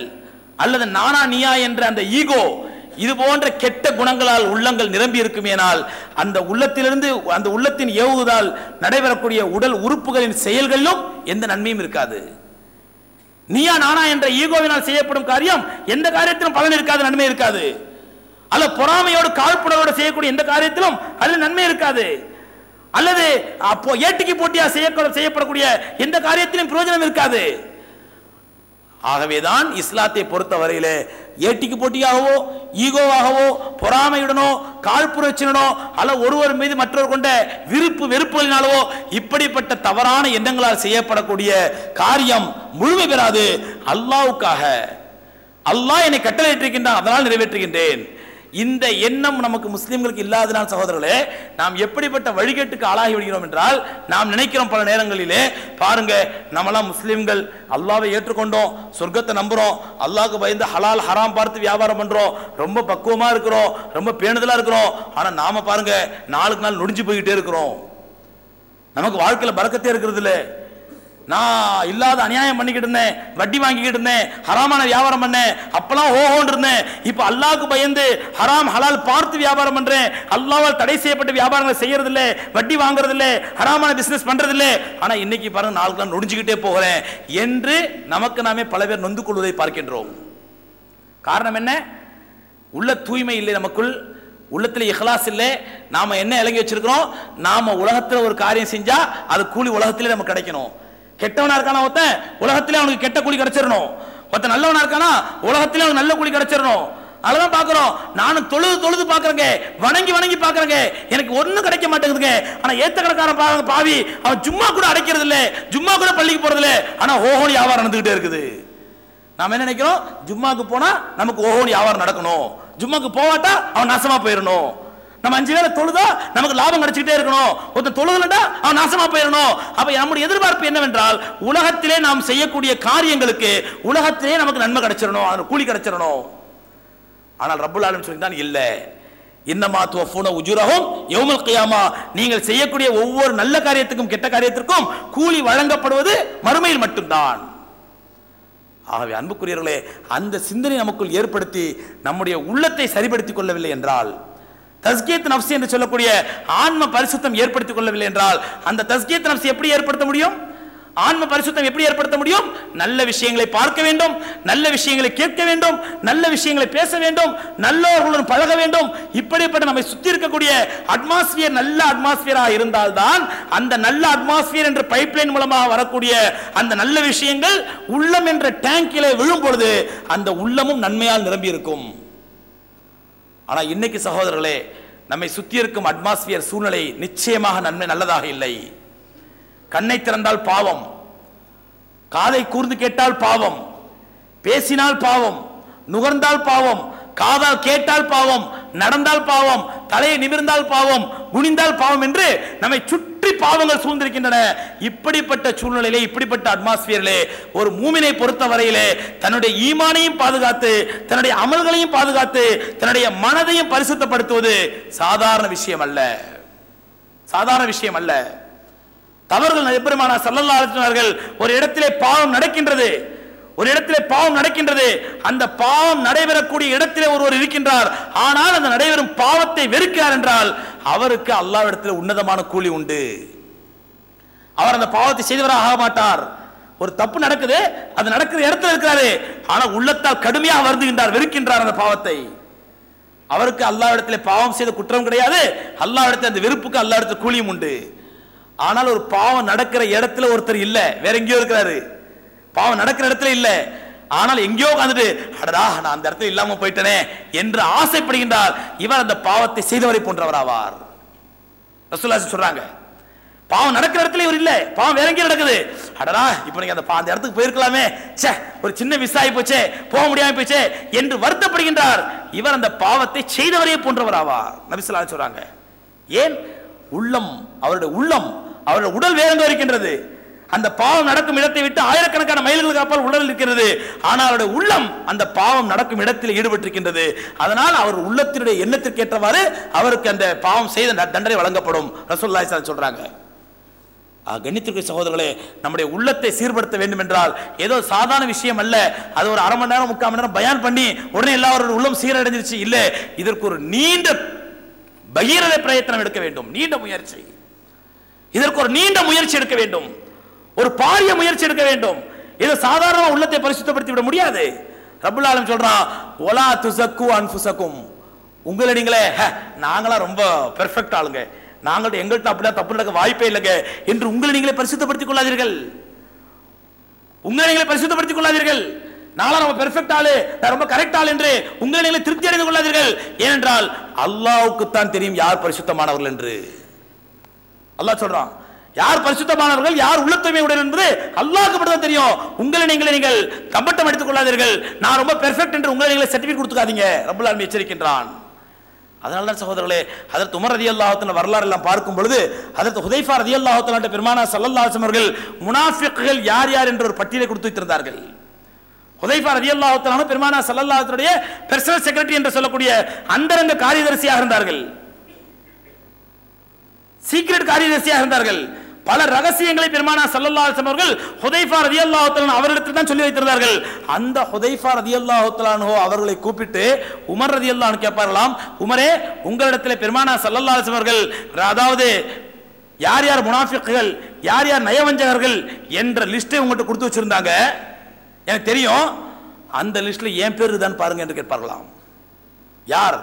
அல்லது நானா நீயா என்ற அந்த ஈகோ இது போன்ற கெட்ட குணங்களால் உள்ளங்கள் நிரம்பி இருக்குமேனால் அந்த உள்ளத்திலிருந்து அந்த உள்ளத்தின் ஏவுதால் நடைபெறக்கூடிய உடல் உறுப்புகளின் செயல்களிலும் எந்த நன்மையும் இருக்காது. நீயா நானா என்ற ஈகோவினால் செய்யப்படும் காரியம் எந்த காரியத்திலும் பலன் இருக்காது நன்மை இருக்காது. அல்ல பொறாமையோடு காழ்ப்புணர்வோடு செய்யக்கூடிய எந்த காரியத்திலும் அதில் நன்மை இருக்காது. அல்லது அப்போ ஏட்டிக்கு போட்டியா செய்யப்படக்கூடிய எந்த காரியத்திலும் பிரயோஜனம் இருக்காது. ஆகவேதான் இஸ்லாத்தை பொறுத்தவரையில் ஏட்டிக்கு போட்டியாகவோ ஈகோவாகவோ பொறாமையுடனோ காழ்ப்புணர்ச்சியுடனோ அல்ல ஒருவர் மீது மற்றவர் கொண்ட விருப்பு வெறுப்புகளினாலோ இப்படிப்பட்ட தவறான எண்ணங்களால் செய்யப்படக்கூடிய காரியம் முழுமை பெறாது. அல்லாவுக்காக. அல்லாஹ் என்னை கட்டளையிட்டிருக்கின்றான் அதனால் நிறைவேற்றுகின்றேன். இந்த எண்ணம் நமக்கு முஸ்லிம்களுக்கு இல்லாதனால் சகோதரர்களே நாம் எப்படிப்பட்ட வழிகேட்டுக்கு ஆளாகி விடுகிறோம் என்றால் நாம் நினைக்கிறோம் பல நேரங்களிலே பாருங்க நம்மளாம் முஸ்லிம்கள் அல்லாவை ஏற்றுக்கொண்டோம் சொர்க்கத்தை நம்புறோம் அல்லாவுக்கு பயந்து ஹலால் ஹராம் பார்த்து வியாபாரம் பண்றோம் ரொம்ப பக்குவமா இருக்கிறோம் ரொம்ப பேணுதலா இருக்கிறோம் ஆனா நாம பாருங்க நாளுக்கு நாள் நொடிஞ்சு போய்கிட்டே இருக்கிறோம். நமக்கு வாழ்க்கையில பறக்கத்தே இருக்கிறது இல்லை நான் இல்லாத அநியாயம் பண்ணிக்கிட்டு இருந்தேன் வட்டி வாங்கிக்கிட்டு இருந்தேன் ஹராமான வியாபாரம் பண்ணேன் அப்பெல்லாம் ஓஹோன்னு இருந்தேன். இப்போ அல்லாவுக்கு பயந்து ஹராம் ஹலால் பார்த்து வியாபாரம் பண்றேன். அல்லாவால் தடை செய்யப்பட்ட வியாபாரங்களை செய்யறது இல்லை வட்டி வாங்குறது இல்லை ஹராமான பிசினஸ் பண்றது இல்லை ஆனா இன்னைக்கு பாருங்க நாளுக்கு நொடிஞ்சுக்கிட்டே போகிறேன் என்று நமக்கு நாமே பல பேர் நொந்து கொள்வதை பார்க்கின்றோம். காரணம் என்ன? உள்ள தூய்மை இல்லை நமக்குள் உள்ளத்தில் இஹ்லாஸ் இல்லை. நாம என்ன இலங்கி வச்சிருக்கிறோம்? நாம உலகத்தில் ஒரு காரியம் செஞ்சா அது கூலி உலகத்திலே நமக்கு கிடைக்கணும். கெட்டவனா இருக்கானா ஒருத்தன்? உலகத்திலே அவனுக்கு கெட்ட கூலி கிடைச்சிடணும் ஒருத்தன் நல்லவனா இருக்கானா? உலகத்திலே அவனுக்கு நல்ல கூலி கிடைச்சிடணும் அதெல்லாம் பாக்குறோம் நானும் தொழுது தொழுது பாக்குறேங்க வணங்கி வணங்கி பாக்குறேங்க எனக்கு ஒன்றும் கிடைக்க மாட்டேங்குதுங்க. ஆனா ஏத்த கணக்கான பாவி அவன் சும்மா கூட அடைக்கிறது இல்ல சும்மா கூட பள்ளிக்கு போறது இல்ல ஆனா ஓஹோன்னு வியாபாரம் நடந்துகிட்டே இருக்குது. நாம என்ன நினைக்கிறோம்? ஜும்மாக்கு போனா நமக்கு ஓஹோன்னு வியாபாரம் நடக்கணும். ஜும்மாக்கு போவாட்டா அவன் நாசமா போயிடணும். நம்ம அஞ்சு வேலை தொழுதா நமக்கு லாபம் கிடைச்சிட்டே இருக்கணும். ஒருத்தன் தொழுதுலடா அவன் நாசமா போயிடணும். அப்ப நம்முடைய எதிர்பார்ப்பு என்னவென்றால் உலகத்திலே நாம் செய்யக்கூடிய காரியங்களுக்கு உலகத்திலே நமக்கு நன்மை கிடைச்சிடணும் அதன் கூலி கிடைச்சிடணும். ஆனால் ரப்புல் ஆலம் சொல்லிதான் இல்லை. இன்னமா துவஃபூன உஜுரஹும் யௌமல் கியாமா. நீங்கள் செய்யக்கூடிய ஒவ்வொரு நல்ல காரியத்துக்கும் கெட்ட காரியத்திற்கும் கூலி வழங்கப்படுவது மறுமையில் மட்டும்தான். ஆகவே அன்புக்குரியவர்களே அந்த சிந்தனை நமக்குள் ஏற்படுத்தி நம்முடைய உள்ளத்தை சரிப்படுத்திக் கொள்ளவில்லை என்றால் தஸ்கீத் நப்சி என்று சொல்லக்கூடிய ஆன்ம பரிசுத்தம் ஏற்படுத்திக் கொள்ளவில்லை என்றால் அந்த தஸ்கீத் நப்சி எப்படி ஏற்படுத்த முடியும்? ஆன்ம பரிசுத்தம் எப்படி ஏற்படுத்த முடியும்? நல்ல விஷயங்களை பார்க்க வேண்டும் நல்ல விஷயங்களை கேட்க வேண்டும் நல்ல விஷயங்களை பேச வேண்டும் நல்லவர்களுடன் பழக வேண்டும். இப்படிப்பட்ட நம்மை சுற்றி இருக்கக்கூடிய அட்மாஸ்பியர் நல்ல அட்மாஸ்பியராக இருந்தால்தான் அந்த நல்ல அட்மாஸ்பியர் என்ற பைப்லைன் மூலமாக வரக்கூடிய அந்த நல்ல விஷயங்கள் உள்ளம் என்ற டேங்கிலே விழும் பொழுது அந்த உள்ளமும் நன்மையால் நிரம்பி இருக்கும் ஆனால் இன்னைக்கு சகோதரர்களே நம்மை சுற்றி இருக்கும் அட்மாஸ்பியர் சூழ்நிலை நிச்சயமாக நன்மை நல்லதாக இல்லை. கண்ணை திறந்தால் பாவம். காதை கூர்ந்து கேட்டால் பாவம். பேசினால் பாவம். நுகர்ந்தால் பாவம். காதால் கேட்டால் பாவம். நடந்தால் பாவம். தலையை நிமிர்ந்தால் பாவம். குனிந்தால் பாவம் என்று நம்மை சுற்றி சுற்றி பாவங்கள் சூழ்ந்திருக்கின்றன? இப்படிப்பட்ட சூழ்நிலையிலே இப்படிப்பட்ட அட்மாஸ்பியரிலே ஒரு மூமினை பொறுத்த வரையிலே தன்னுடைய ஈமானையும் பாதுகாத்து தன்னுடைய அமல்களையும் பாதுகாத்து தன்னுடைய மனதையும் பரிசுத்தப்படுத்துவது சாதாரண விஷயம் அல்ல. சாதாரண விஷயம் அல்ல. தவறுகள் எப்பெருமானா சல்லல்லா ஒரு இடத்திலே பாவம் நடக்கின்றது. ஒரு இடத்திலே பாவம் நடக்கின்றது. அந்த பாவம் நடைபெறக்கூடிய இடத்திலே ஒருவர் இருக்கின்றார். ஆனால் அந்த நடைபெறும் பாவத்தை வெறுக்கிறார் என்றால் அவருக்கு அல்லாவிடத்தில் உன்னதமான கூலி உண்டு. அவர் அந்த பாவத்தை செய்தவராக ஆக மாட்டார். ஒரு தப்பு நடக்குது அது நடக்கிற இடத்துல இருக்கிறாரு. ஆனா உள்ளத்தால் கடுமையாக வருந்துகின்றார் வெறுக்கின்றார் அந்த பாவத்தை. அவருக்கு அல்லாவிடத்திலே பாவம் செய்த குற்றம் கிடையாது. அல்லாவிடத்தில் அந்த வெறுப்புக்கு அல்லாவிடத்தில் கூலியும் உண்டு. ஆனால் ஒரு பாவம் நடக்கிற இடத்துல ஒருத்தர் இல்லை வேற எங்கேயோ இருக்கிறாரு. பாவம் நடக்கிற இடத்துல இல்லை. ஆனால் எங்கேயோ உட்காந்துட்டு அடடா நான் அந்த இடத்துல இல்லாம போயிட்டனே என்று ஆசைப்படுகின்றார். இவர் அந்த பாவத்தை செய்தவரை போன்றவராவார். ரசூலுல்லாஹி சொல்றாங்க. பாவம் நடக்கிற இடத்துல இவர் இல்ல. பாவம் வேற எங்கேயும் நடக்குது. அடடா இப்போ நீங்க அந்த அந்த இடத்துக்கு போயிருக்கலாமே. ச்சே ஒரு சின்ன மிஸ் ஆகி போச்சே போக முடியாம போச்சே என்று வருத்தப்படுகின்றார். இவர் அந்த பாவத்தை செய்தவரே போன்றவர் ஆவார் நபிசுல்லா சொல்றாங்க. ஏன்? உள்ளம் அவருடைய உள்ளம் அவருடைய உடல் வேறெங்கோ இருக்கின்றது. அந்த பாவம் நடக்கும் இடத்தை விட்டு ஆயிரக்கணக்கான மைல்களுக்கு அப்பால் உடல் இருக்கிறது ஆனால் அவருடைய உள்ளம் அந்த பாவம் நடக்கும் இடத்தில் ஈடுபட்டிருக்கின்றது. அதனால் அவர் உள்ளத்தினுடைய எண்ணத்திற்கு ஏற்றவாறு அவருக்கு அந்த பாவம் செய்த தண்டனை வழங்கப்படும். ரசூலுல்லாஹி ஸல்லல்லாஹு சொல்றாங்க. ஆ, சகோதரர்களே நம்முடைய உள்ளத்தை சீர்படுத்த வேண்டும் என்றால் ஏதோ சாதாரண விஷயம் அல்ல. அது ஒரு அரை மணி நேரம் முக்கால் மணி நேரம் பயான் பண்ணி உடனே எல்லாரோட உள்ளம் சீரடைஞ்சிருச்சு. இல்லை இதற்கு ஒரு நீண்ட பகீரத பிரயத்தனம் எடுக்க வேண்டும். நீண்ட முயற்சி. இதற்கு ஒரு நீண்ட முயற்சி எடுக்க வேண்டும். ஒரு பாரிய முயற்சி எடுக்க வேண்டும். இது சாதாரண உள்ளத்தை பரிசுத்தப்படுத்தி விட முடியாது. ரபுல்லாலும் ஆலம் சொல்றான் ஒலா துசக்கு அன்புசக்கும் உங்களை நீங்களே "ஹ, நாங்களா ரொம்ப பெர்ஃபெக்ட் ஆளுங்க. நாங்கள்ட்ட எங்கள்கிட்ட அப்படிலாம் தப்பு நடக்க வாய்ப்பே இல்லைங்க. என்று உங்களை நீங்களே பரிசுத்தப்படுத்திக் கொள்ளாதீர்கள். உங்களை நீங்களே பரிசுத்தப்படுத்திக் கொள்ளாதீர்கள். நாளா நம்ம பெர்ஃபெக்ட் ஆளு. நான் ரொம்ப கரெக்ட் ஆள் என்று உங்களை நீங்களே திருப்தி அடைந்து கொள்ளாதீர்கள். ஏனென்றால் அல்லாஹ்வுக்கு தான் தெரியும் யார் பரிசுத்தமானவர்கள் என்று. அல்லாஹ் சொல்றான் யார் பரிசுத்தமானவர்கள் யார் உள்ள தூய்மை உடையவர் என்பது அல்லாஹ்க்கு மட்டும் தான் தெரியும். உங்களை நீங்களே நீங்கள் கம்பட்டம் எடுத்துக் கொள்ளாதீர்கள். நான் ரொம்ப பெர்ஃபெக்ட் என்று உங்களை நீங்களே சர்டிஃபிகேட் கொடுத்துக்காதீங்க. ரப்பல் ஆலமீன் எச்சரிக்கின்றான். அதனால தான் சகோதரர்களே அதற்கு உமர் ரதி அல்லாஹத்தின் வரலாறு எல்லாம் பார்க்கும் பொழுது அதற்கு ஹுதைஃபா ரதி அல்லாஹத்தின் பெருமானா சல்லல்லாசம் அவர்கள் முனாஃபிக்குகள் யார் யார் என்ற ஒரு பட்டியலை கொடுத்து வைத்திருந்தார்கள். ஹுதைஃபா ரதி அல்லாஹத்தினாலும் பெருமானா சல்லல்லாஹத்தினுடைய பெர்சனல் செக்ரட்டரி என்று சொல்லக்கூடிய அந்தரங்க காரியதரிசியாக இருந்தார்கள். சீக்ரெட் காரியதரிசியாக இருந்தார்கள். பல ரகசியங்களை பெருமானா சல்லல்லா அலைஹி அவர்கள் ஹுதைஃபா ரதி தஆலா அவரிடத்தில் தான் சொல்லி வைத்திருந்தார்கள். அந்த ஹுதைஃபா ரதி தஆலா அவர்களை கூப்பிட்டு உமர் ரதி அல்லான்னு கேட்பார்களாம் உமரே உங்களிடத்தில் பெருமானா சல்லல்லா அலைஹி அவர்கள் அதாவது யார் யார் முனாஃபிக்குகள் யார் யார் நயவஞ்சகர்கள் என்ற லிஸ்ட்டை உங்கள்கிட்ட கொடுத்து வச்சிருந்தாங்க. எனக்கு தெரியும் அந்த லிஸ்ட்டில் என் பேர் தான் பாருங்க என்று கேட்பார்களாம். யார்?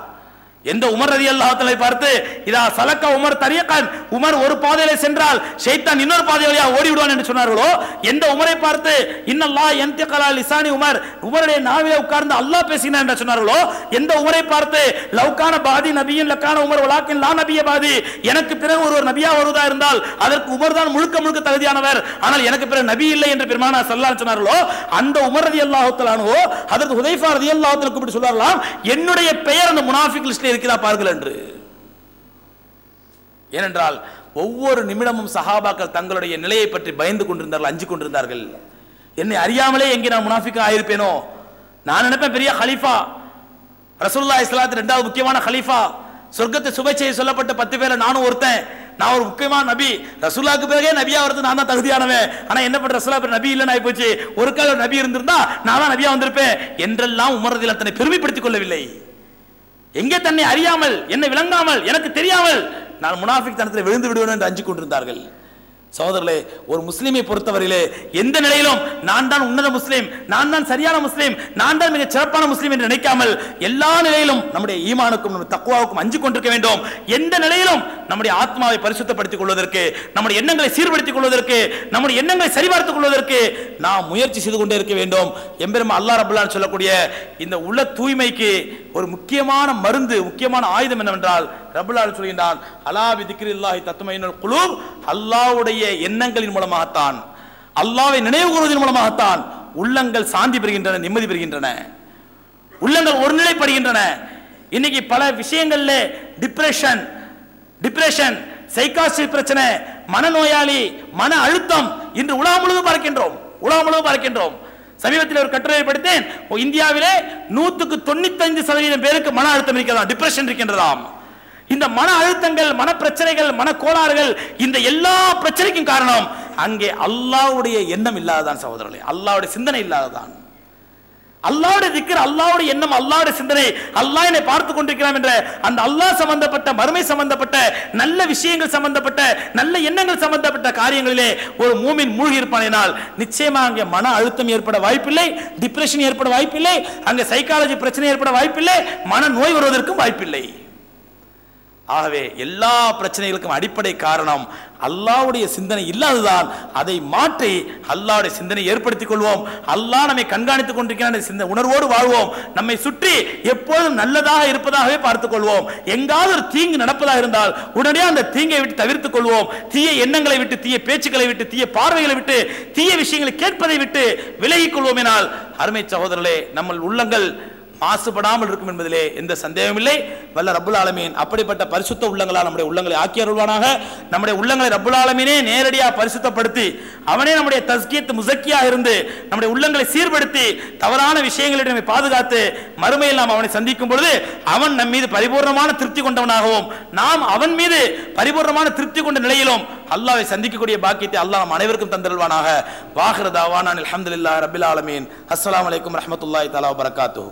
எந்த உமர் ரதி அல்லாஹத்தலை பார்த்து இதா சலக்க உமர் தரியக்கான் உமர் ஒரு பாதையில சென்றால் ஷைத்தான் இன்னொரு பாதை வழியா ஓடி விடுவான் என்று சொன்னார்களோ? எந்த உமரை பார்த்து இன்னல்லா என்திகலா லிசானி உமர் உமருடைய நாவில உட்கார்ந்து அல்லாஹ் பேசினா என்று சொன்னார்களோ? எந்த உமரை பார்த்து லவ்கான பாதி நபியின் லக்கான உமர் வலாக்கின் லா நபிய பாதி எனக்கு பிறகு ஒருவர் நபியா வருவதா இருந்தால் அதற்கு உமர் தான் முழுக்க முழுக்க தகுதியானவர். ஆனால் எனக்கு பிறகு நபி இல்லை என்று பெருமானா சல்லான் சொன்னார்களோ? அந்த உமர் ரதி அல்லாஹத்தலானோ அதற்கு ஹுதைஃபா ரதி அல்லாஹத்தில் கூப்பிட்டு சொல்லலாம் என்னுடைய பெயர் அந்த முனாஃபிக் லிஸ்ட்ல இருக்கிறதா பாருங்கள் என்று. ஏனென்றால் ஒவ்வொரு நிமிடமும் சஹாபாக்கள் தங்களுடைய நிலையை பற்றி பயந்து கொண்டிருந்தார்கள் அஞ்சு கொண்டிருந்தார்கள். என்னை அறியாமலே எங்கே நான் முனாஃபிக்கா ஆயிருப்பேனோ? நான் நினைப்பேன் பெரிய ஹலீஃபா ரசூல்லா இஸ்லாத்து ரெண்டாவது முக்கியமான ஹலீஃபா. சொர்க்கத்தை சுபை செய்ய சொல்லப்பட்ட பத்து பேர்ல நானும் ஒருத்தன். நான் ஒரு முக்கியமான நபி. ரசூலாக்கு பிறகே நபியா வருது நான் தான் தகுதியானவன். ஆனா என்ன பண்ற ரசூலா பிறகு நபி இல்லைன்னு ஆயிப்போச்சு. போச்சு ஒரு கால நபி இருந்திருந்தா நான் தான் நபியா வந்திருப்பேன். என்றெல்லாம் உமரதில் அத்தனை பெருமைப்படுத்திக் கொள்ளவில்லை. எங்கே தன்னை அறியாமல் என்னை விளங்காமல் எனக்கு தெரியாமல் நான் முனாஃபிக் தனத்தில் விழுந்து விடுவேன் என்று அஞ்சு கொண்டிருந்தார்கள். சகோதரர்களே ஒரு முஸ்லீமை பொறுத்தவரையிலே எந்த நிலையிலும் நான் தான் உன்னத முஸ்லீம் நான் தான் சரியான முஸ்லீம் நான் தான் மிக சிறப்பான முஸ்லீம் என்று நினைக்காமல் எல்லா நிலையிலும் நம்முடைய ஈமானுக்கும் நம்ம தக்குவாவுக்கும் அஞ்சு கொண்டிருக்க வேண்டும். எந்த நிலையிலும் நம்முடைய ஆத்மாவை பரிசுத்தப்படுத்திக் கொள்வதற்கு நம்முடைய எண்ணங்களை சீர்படுத்திக் கொள்வதற்கு நம்முடைய எண்ணங்களை சரிபார்த்துக் கொள்வதற்கு நாம் முயற்சி செய்து கொண்டே இருக்க வேண்டும். எம்பெருமா அல்லா ரபுல்லான்னு சொல்லக்கூடிய இந்த உள்ள தூய்மைக்கு ஒரு முக்கியமான மருந்து முக்கியமான ஆயுதம் என்னவென்றால் ரபுல்லால் சொல்கின்றான் அலாபி திக்ரில்லாஹி தத்துமையினுள் குழு அல்லாஹ்வுடைய எண்ணங்களின் மூலமாகத்தான் அல்லாவை நினைவு கூறுவதன் மூலமாகத்தான் உள்ளங்கள் சாந்தி பெறுகின்றன நிம்மதி பெறுகின்றன. உள்ளங்கள் ஒருநிலைப்படுகின்றன. இன்னைக்கு பல விஷயங்கள்ல டிப்ரெஷன் டிப்ரெஷன் சைக்காசி பிரச்சனை மனநோயாளி மன அழுத்தம் இன்று உலகம் முழுவதும் பார்க்கின்றோம் உலகம் முழுவதும் பார்க்கின்றோம். சமீபத்தில் ஒரு கட்டுரையை படித்தேன் இந்தியாவிலே நூத்துக்கு தொண்ணூத்தைந்து சதவீதம் பேருக்கு மன அழுத்தம் இருக்கிறதாம் டிப்ரெஷன் இருக்கின்றதாம். இந்த மன அழுத்தங்கள் மன பிரச்சனைகள் மன கோளாறுகள் இந்த எல்லா பிரச்சனைக்கும் காரணம் அங்கே அல்லாவுடைய எண்ணம் இல்லாததான் சகோதரர்களே. அல்லாவுடைய சிந்தனை இல்லாததான். அல்லாவுடைய திக்கர் அல்லாவுடைய எண்ணம் அல்லாவுடைய சிந்தனை அல்லாஹ் என்னை பார்த்து கொண்டிருக்கிறான் என்ற அந்த அல்லாஹ் சம்பந்தப்பட்ட மறுமை சம்பந்தப்பட்ட நல்ல விஷயங்கள் சம்பந்தப்பட்ட நல்ல எண்ணங்கள் சம்பந்தப்பட்ட காரியங்களிலே ஒரு மூமின் மூழ்கி இருப்பானால் நிச்சயமா அங்கே மன அழுத்தம் ஏற்பட வாய்ப்பில்லை டிப்ரெஷன் ஏற்பட வாய்ப்பில்லை அங்கே சைக்காலஜி பிரச்சனை ஏற்பட வாய்ப்பில்லை மன நோய் வருவதற்கும் வாய்ப்பில்லை. ஆகவே எல்லா பிரச்சனைகளுக்கும் அடிப்படை காரணம் அல்லாவுடைய சிந்தனை இல்லாததான் அதை மாற்றி அல்லாவுடைய சிந்தனை ஏற்படுத்திக் கொள்வோம். அல்லாஹ் நம்மை கண்காணித்துக் கொண்டிருக்கிறான் சிந்தனை சிந்த உணர்வோடு வாழ்வோம். நம்மை சுற்றி எப்போதும் நல்லதாக இருப்பதாகவே பார்த்துக் கொள்வோம். எங்காவது ஒரு தீங்கு நடப்பதாக இருந்தால் உடனே அந்த தீங்கை விட்டு தவிர்த்துக் கொள்வோம். தீய எண்ணங்களை விட்டு தீய பேச்சுக்களை விட்டு தீய பார்வைகளை விட்டு தீய விஷயங்களை கேட்பதை விட்டு விலகிக் கொள்வோம் எனால் அருமை சகோதரர்களே நம்ம உள்ளங்கள் மாசுபடாமல் இருக்கும் என்பதிலே எந்த சந்தேகமில்லை. வல்ல ரபுல் ஆலமீன் அப்படிப்பட்ட பரிசுத்த உள்ளங்களால் நம்முடைய உள்ளங்களை ஆக்கி அருள்வானாக. நம்முடைய உள்ளங்களை ரபுல் ஆலமீனே நேரடியாக பரிசுத்தப்படுத்தி அவனே நம்முடைய தஸ்கீத் முசக்கியாக இருந்து நம்முடைய உள்ளங்களை சீர்படுத்தி தவறான விஷயங்களிடம் நம்மை பாதுகாத்து மறுமையில் நாம் அவனை சந்திக்கும் பொழுது அவன் நம் மீது பரிபூர்ணமான திருப்தி கொண்டவனாகவும் நாம் அவன் மீது பரிபூர்ணமான திருப்தி கொண்ட நிலையிலும் அல்லாவை சந்திக்கக்கூடிய பாக்கியத்தை அல்லாஹ் அனைவருக்கும் தந்திருவானாக வாஹிர அலமதுல்லா ரபில் ஆலமீன். அஸ்லாம் வலைக்கம் ரஹமத்துல்லாய் தலா வரகாத்து